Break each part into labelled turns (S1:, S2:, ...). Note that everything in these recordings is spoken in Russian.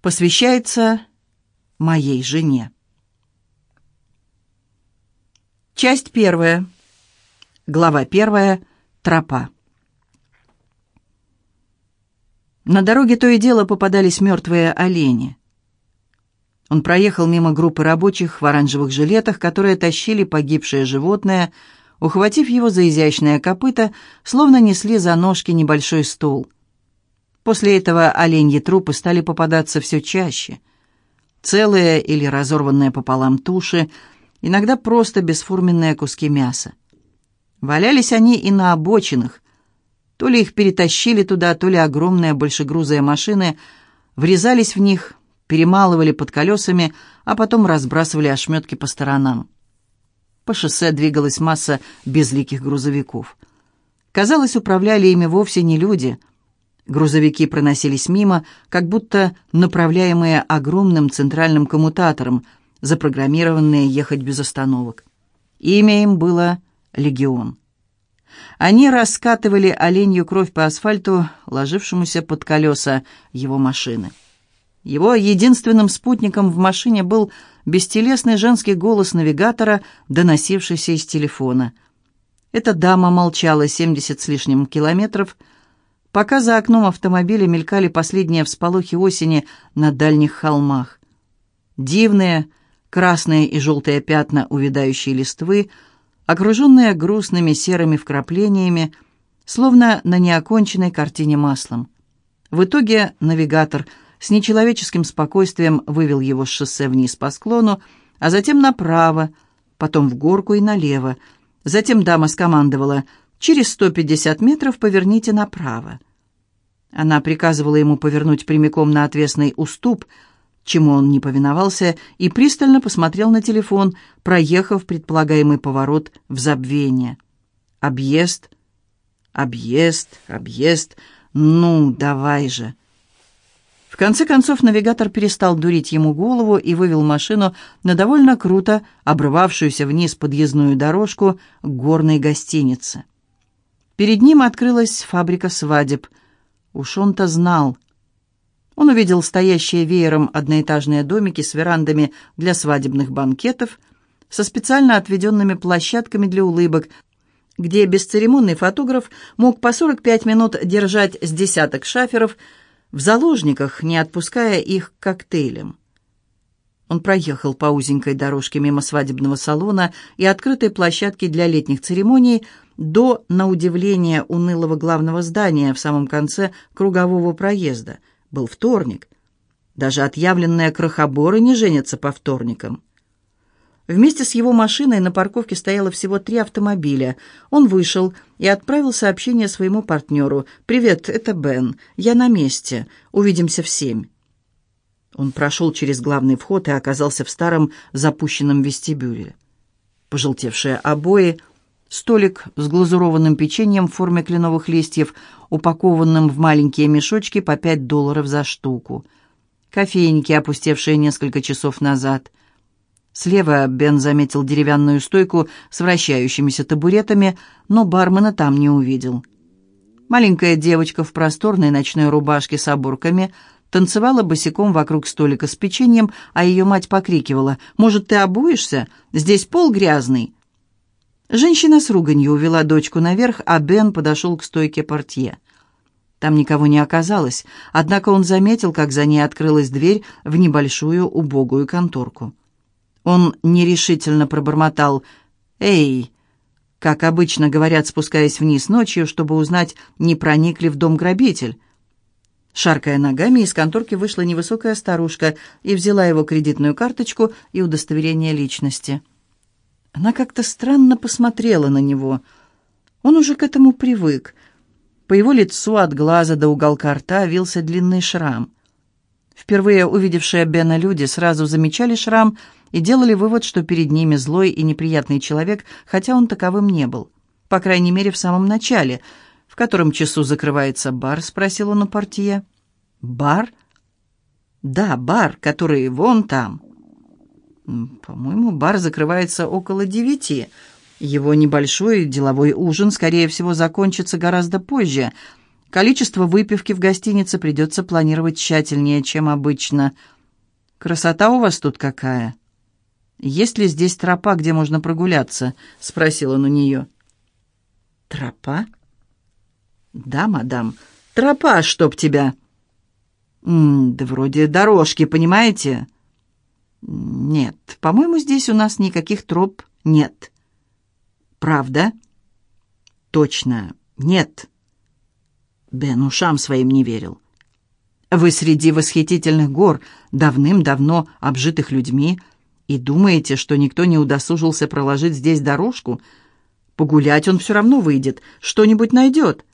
S1: Посвящается моей жене. Часть первая. Глава первая. Тропа. На дороге то и дело попадались мертвые олени. Он проехал мимо группы рабочих в оранжевых жилетах, которые тащили погибшее животное, ухватив его за изящное копыто, словно несли за ножки небольшой стул. После этого оленьи трупы стали попадаться все чаще. Целые или разорванные пополам туши, иногда просто бесформенные куски мяса. Валялись они и на обочинах. То ли их перетащили туда, то ли огромные большегрузые машины врезались в них, перемалывали под колесами, а потом разбрасывали ошметки по сторонам. По шоссе двигалась масса безликих грузовиков. Казалось, управляли ими вовсе не люди. Грузовики проносились мимо, как будто направляемые огромным центральным коммутатором, запрограммированные ехать без остановок. Имя им было «Легион». Они раскатывали оленью кровь по асфальту, ложившемуся под колеса его машины. Его единственным спутником в машине был бестелесный женский голос навигатора, доносившийся из телефона. Эта дама молчала 70 с лишним километров, пока за окном автомобиля мелькали последние всполохи осени на дальних холмах. Дивные, красные и желтые пятна увядающей листвы, окруженные грустными серыми вкраплениями, словно на неоконченной картине маслом. В итоге навигатор – с нечеловеческим спокойствием вывел его с шоссе вниз по склону, а затем направо, потом в горку и налево. Затем дама скомандовала «Через 150 метров поверните направо». Она приказывала ему повернуть прямиком на отвесный уступ, чему он не повиновался, и пристально посмотрел на телефон, проехав предполагаемый поворот в забвение. «Объезд, объезд, объезд, ну, давай же!» В конце концов навигатор перестал дурить ему голову и вывел машину на довольно круто обрывавшуюся вниз подъездную дорожку горной гостинице. Перед ним открылась фабрика свадеб. Уж он-то знал. Он увидел стоящие веером одноэтажные домики с верандами для свадебных банкетов, со специально отведенными площадками для улыбок, где бесцеремонный фотограф мог по 45 минут держать с десяток шаферов – в заложниках, не отпуская их к коктейлям. Он проехал по узенькой дорожке мимо свадебного салона и открытой площадки для летних церемоний до, на удивление, унылого главного здания в самом конце кругового проезда. Был вторник. Даже отъявленные крохоборы не женятся по вторникам. Вместе с его машиной на парковке стояло всего три автомобиля. Он вышел и отправил сообщение своему партнеру. «Привет, это Бен. Я на месте. Увидимся в семь». Он прошел через главный вход и оказался в старом запущенном вестибюле. Пожелтевшие обои, столик с глазурованным печеньем в форме кленовых листьев, упакованным в маленькие мешочки по пять долларов за штуку. Кофейники, опустевшие несколько часов назад — Слева Бен заметил деревянную стойку с вращающимися табуретами, но бармена там не увидел. Маленькая девочка в просторной ночной рубашке с оборками танцевала босиком вокруг столика с печеньем, а ее мать покрикивала «Может, ты обуешься? Здесь пол грязный!» Женщина с руганью увела дочку наверх, а Бен подошел к стойке портье. Там никого не оказалось, однако он заметил, как за ней открылась дверь в небольшую убогую конторку. Он нерешительно пробормотал «Эй!», как обычно говорят, спускаясь вниз ночью, чтобы узнать, не проник ли в дом грабитель. Шаркая ногами, из конторки вышла невысокая старушка и взяла его кредитную карточку и удостоверение личности. Она как-то странно посмотрела на него. Он уже к этому привык. По его лицу от глаза до уголка рта вился длинный шрам. Впервые увидевшие Бена люди сразу замечали шрам и делали вывод, что перед ними злой и неприятный человек, хотя он таковым не был. По крайней мере, в самом начале. «В котором часу закрывается бар?» — спросил он у портье. «Бар?» «Да, бар, который вон там». «По-моему, бар закрывается около девяти. Его небольшой деловой ужин, скорее всего, закончится гораздо позже. Количество выпивки в гостинице придется планировать тщательнее, чем обычно. Красота у вас тут какая!» «Есть ли здесь тропа, где можно прогуляться?» — спросил он у нее. «Тропа?» «Да, мадам, тропа, чтоб тебя!» М «Да вроде дорожки, понимаете?» «Нет, по-моему, здесь у нас никаких троп нет». «Правда?» «Точно, нет». Бен ушам своим не верил. «Вы среди восхитительных гор, давным-давно обжитых людьми, и думаете, что никто не удосужился проложить здесь дорожку? Погулять он все равно выйдет, что-нибудь найдет».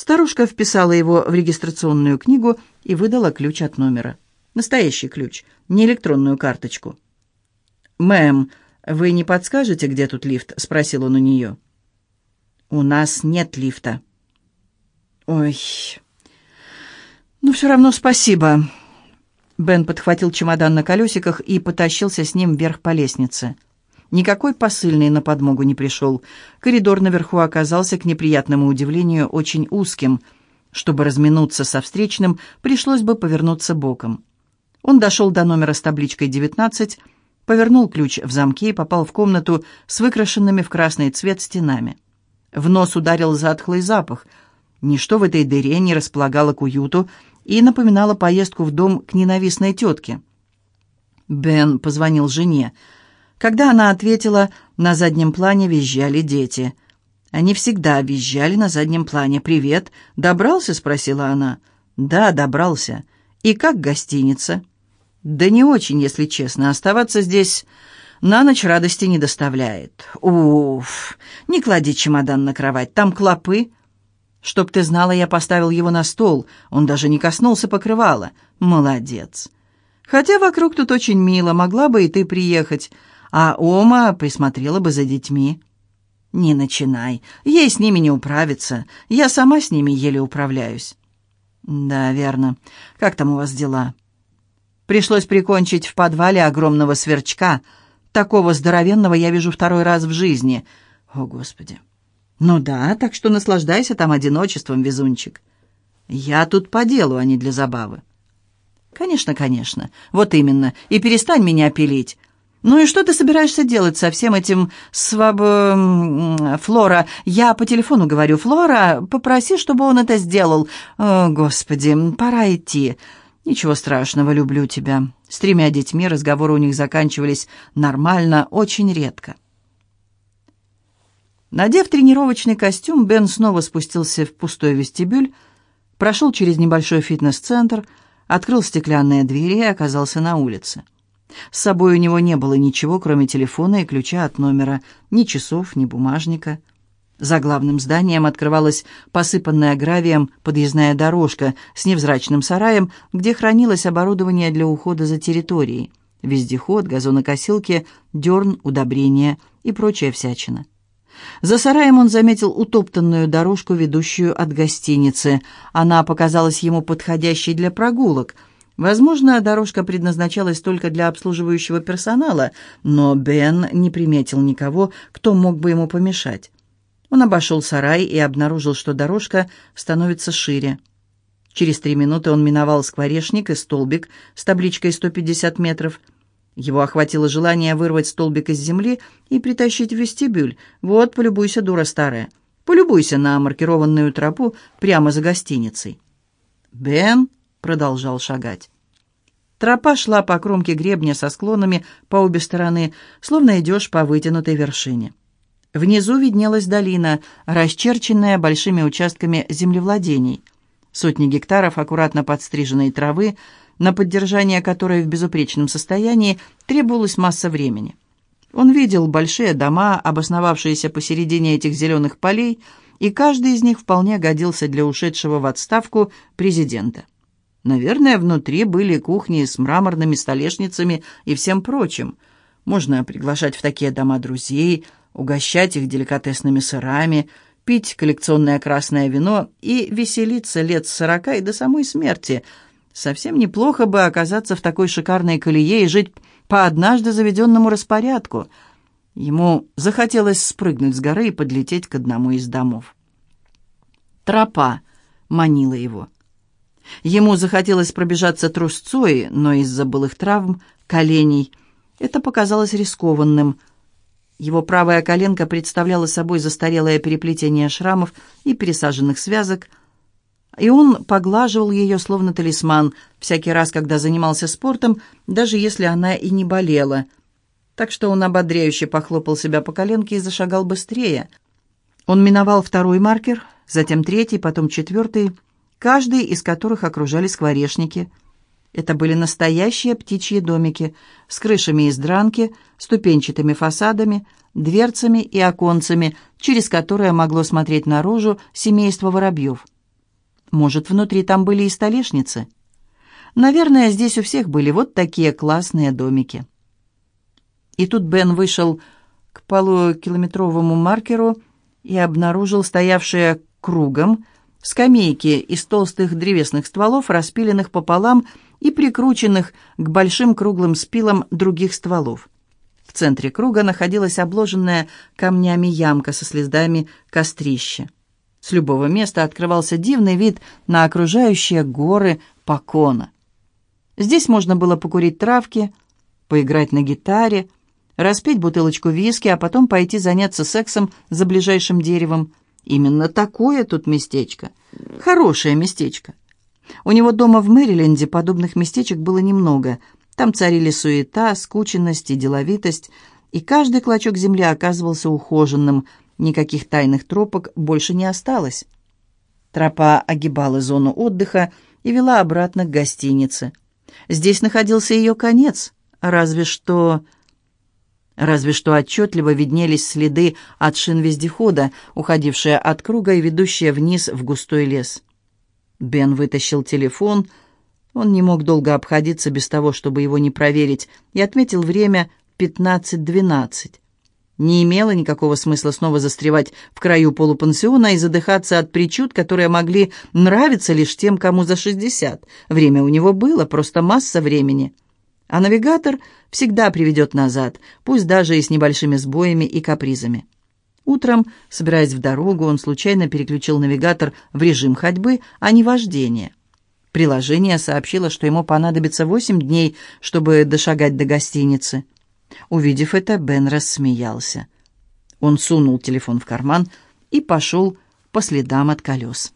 S1: Старушка вписала его в регистрационную книгу и выдала ключ от номера. Настоящий ключ, не электронную карточку. «Мэм, вы не подскажете, где тут лифт?» — спросил он у нее. «У нас нет лифта». «Ой, ну все равно спасибо». Бен подхватил чемодан на колесиках и потащился с ним вверх по лестнице. Никакой посыльный на подмогу не пришел. Коридор наверху оказался, к неприятному удивлению, очень узким. Чтобы разминуться со встречным, пришлось бы повернуться боком. Он дошел до номера с табличкой «19», повернул ключ в замке и попал в комнату с выкрашенными в красный цвет стенами. В нос ударил затхлый запах. Ничто в этой дыре не располагало к уюту и напоминало поездку в дом к ненавистной тетке. Бен позвонил жене. Когда она ответила, на заднем плане визжали дети. Они всегда визжали на заднем плане. «Привет! Добрался?» — спросила она. «Да, добрался. И как гостиница?» «Да не очень, если честно. Оставаться здесь на ночь радости не доставляет. Уф! Не клади чемодан на кровать, там клопы». «Чтоб ты знала, я поставил его на стол. Он даже не коснулся покрывала. Молодец!» «Хотя вокруг тут очень мило, могла бы и ты приехать а Ома присмотрела бы за детьми. «Не начинай. Ей с ними не управиться. Я сама с ними еле управляюсь». «Да, верно. Как там у вас дела?» «Пришлось прикончить в подвале огромного сверчка. Такого здоровенного я вижу второй раз в жизни. О, Господи!» «Ну да, так что наслаждайся там одиночеством, везунчик. Я тут по делу, а не для забавы». «Конечно, конечно. Вот именно. И перестань меня пилить. «Ну и что ты собираешься делать со всем этим своб... Флора, я по телефону говорю, Флора, попроси, чтобы он это сделал. О, Господи, пора идти. Ничего страшного, люблю тебя». С тремя детьми разговоры у них заканчивались нормально, очень редко. Надев тренировочный костюм, Бен снова спустился в пустой вестибюль, прошел через небольшой фитнес-центр, открыл стеклянные двери и оказался на улице. С собой у него не было ничего, кроме телефона и ключа от номера, ни часов, ни бумажника. За главным зданием открывалась посыпанная гравием подъездная дорожка с невзрачным сараем, где хранилось оборудование для ухода за территорией. Вездеход, газонокосилки, дерн, удобрения и прочая всячина. За сараем он заметил утоптанную дорожку, ведущую от гостиницы. Она показалась ему подходящей для прогулок – Возможно, дорожка предназначалась только для обслуживающего персонала, но Бен не приметил никого, кто мог бы ему помешать. Он обошел сарай и обнаружил, что дорожка становится шире. Через три минуты он миновал скворечник и столбик с табличкой «150 метров». Его охватило желание вырвать столбик из земли и притащить в вестибюль. «Вот, полюбуйся, дура старая. Полюбуйся на маркированную тропу прямо за гостиницей». Бен продолжал шагать. Тропа шла по кромке гребня со склонами по обе стороны, словно идешь по вытянутой вершине. Внизу виднелась долина, расчерченная большими участками землевладений. Сотни гектаров аккуратно подстриженной травы, на поддержание которой в безупречном состоянии требовалась масса времени. Он видел большие дома, обосновавшиеся посередине этих зеленых полей, и каждый из них вполне годился для ушедшего в отставку президента. Наверное, внутри были кухни с мраморными столешницами и всем прочим. Можно приглашать в такие дома друзей, угощать их деликатесными сырами, пить коллекционное красное вино и веселиться лет с сорока и до самой смерти. Совсем неплохо бы оказаться в такой шикарной колее и жить по однажды заведенному распорядку. Ему захотелось спрыгнуть с горы и подлететь к одному из домов. Тропа манила его. Ему захотелось пробежаться трусцой, но из-за былых травм коленей это показалось рискованным. Его правая коленка представляла собой застарелое переплетение шрамов и пересаженных связок, и он поглаживал ее словно талисман всякий раз, когда занимался спортом, даже если она и не болела. Так что он ободряюще похлопал себя по коленке и зашагал быстрее. Он миновал второй маркер, затем третий, потом четвертый, каждый из которых окружали скворечники. Это были настоящие птичьи домики с крышами из дранки, ступенчатыми фасадами, дверцами и оконцами, через которые могло смотреть наружу семейство воробьев. Может, внутри там были и столешницы? Наверное, здесь у всех были вот такие классные домики. И тут Бен вышел к полукилометровому маркеру и обнаружил стоявшие кругом скамейки из толстых древесных стволов, распиленных пополам и прикрученных к большим круглым спилам других стволов. В центре круга находилась обложенная камнями ямка со следами кострища. С любого места открывался дивный вид на окружающие горы Покона. Здесь можно было покурить травки, поиграть на гитаре, распить бутылочку виски, а потом пойти заняться сексом за ближайшим деревом. Именно такое тут местечко. Хорошее местечко. У него дома в Мэриленде подобных местечек было немного. Там царили суета, скученность и деловитость, и каждый клочок земли оказывался ухоженным. Никаких тайных тропок больше не осталось. Тропа огибала зону отдыха и вела обратно к гостинице. Здесь находился ее конец, разве что... Разве что отчетливо виднелись следы от шин вездехода, уходившие от круга и ведущие вниз в густой лес. Бен вытащил телефон. Он не мог долго обходиться без того, чтобы его не проверить, и отметил время 15-12. Не имело никакого смысла снова застревать в краю полупансиона и задыхаться от причуд, которые могли нравиться лишь тем, кому за 60. Время у него было, просто масса времени. А навигатор всегда приведет назад, пусть даже и с небольшими сбоями и капризами. Утром, собираясь в дорогу, он случайно переключил навигатор в режим ходьбы, а не вождения. Приложение сообщило, что ему понадобится восемь дней, чтобы дошагать до гостиницы. Увидев это, Бен рассмеялся. Он сунул телефон в карман и пошел по следам от колес.